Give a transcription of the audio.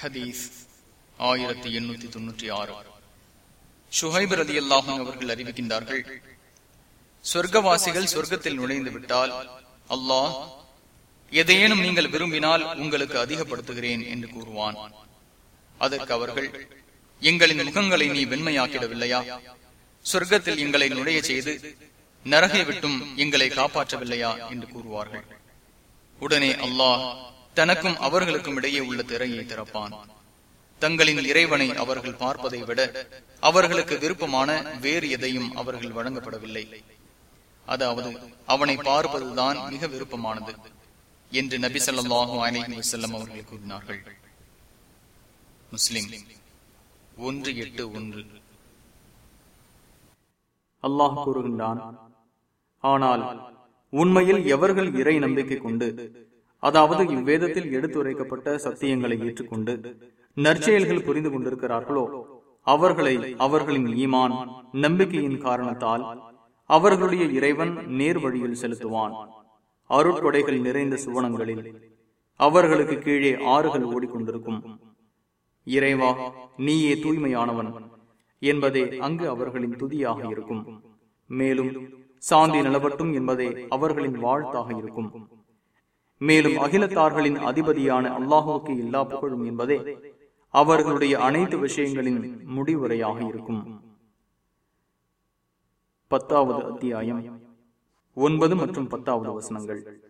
ஹதீஸ் ஆயிரத்தி எண்ணூத்தி தொன்னூற்றி ஆறு. ஷுஹைபர் ரதி அல்லாஹும் அவர்கள் அறிவிக்கின்றார்கள் சொர்க்கவாசிகள் சொர்க்கத்தில் நுழைந்து விட்டால் அல்லாஹ் எதையேனும் நீங்கள் விரும்பினால் உங்களுக்கு அதிகப்படுத்துகிறேன் என்று கூறுவான். அதற்கு அவர்கள் எங்களின் முகங்களை நீ வெண்மையாக்கிடவில்லையா? சொர்க்கத்தில் எங்களை நுழைய செய்து நரகை விட்டும் எங்களை காப்பாற்றவில்லையா? என்று கூறுவார்கள். உடனே அல்லாஹ் தனக்கும் அவர்களுக்கும் இடையே உள்ள திரையை திறப்பான். தங்களின் இறைவனை அவர்கள் பார்ப்பதை விட அவர்களுக்கு விருப்பமான வேறு எதையும் அவர்கள் வழங்கப்படவில்லை. அதாவது அவனை பார்ப்பதுதான் மிக விருப்பமானது என்று நபி சொல்லாஹு அலஹி வசல்லம் அவர்கள் கூறினார்கள். முஸ்லிம் ஒன்று எட்டு ஒன்று. அல்லாஹ் கூறுகின்றான் ஆனால் உண்மையில் எவர்கள் இறை நம்பிக்கை கொண்டு அதாவது இவ்வேதத்தில் எடுத்துரைக்கப்பட்ட சத்தியங்களை ஏற்றுக்கொண்டு நற்செயல்கள் புரிந்து கொண்டிருக்கிறார்களோ அவர்களை அவர்களின் ஈமான் நம்பிக்கையின் காரணத்தால் அவர்களுடைய இறைவன் நேர் வழியில் செலுத்துவான். அருட்கொடைகள் நிறைந்த சுவனங்களில் அவர்களுக்கு கீழே ஆறுகள் ஓடிக்கொண்டிருக்கும். இறைவா நீயே தூய்மையானவன் என்பதே அங்கு அவர்களின் துதியாக இருக்கும். மேலும் சாந்தி நிலவட்டும் என்பதே அவர்களின் வாழ்த்தாக இருக்கும். மேலும் அகிலத்தார்களின் அதிபதியான அல்லாஹுக்கு எல்லா புகழும் என்பதே அவர்களுடைய அனைத்து விஷயங்களின் முடிவுரையாக இருக்கும். பத்தாவது அத்தியாயம். ஒன்பது மற்றும் பத்தாவது வசனங்கள்.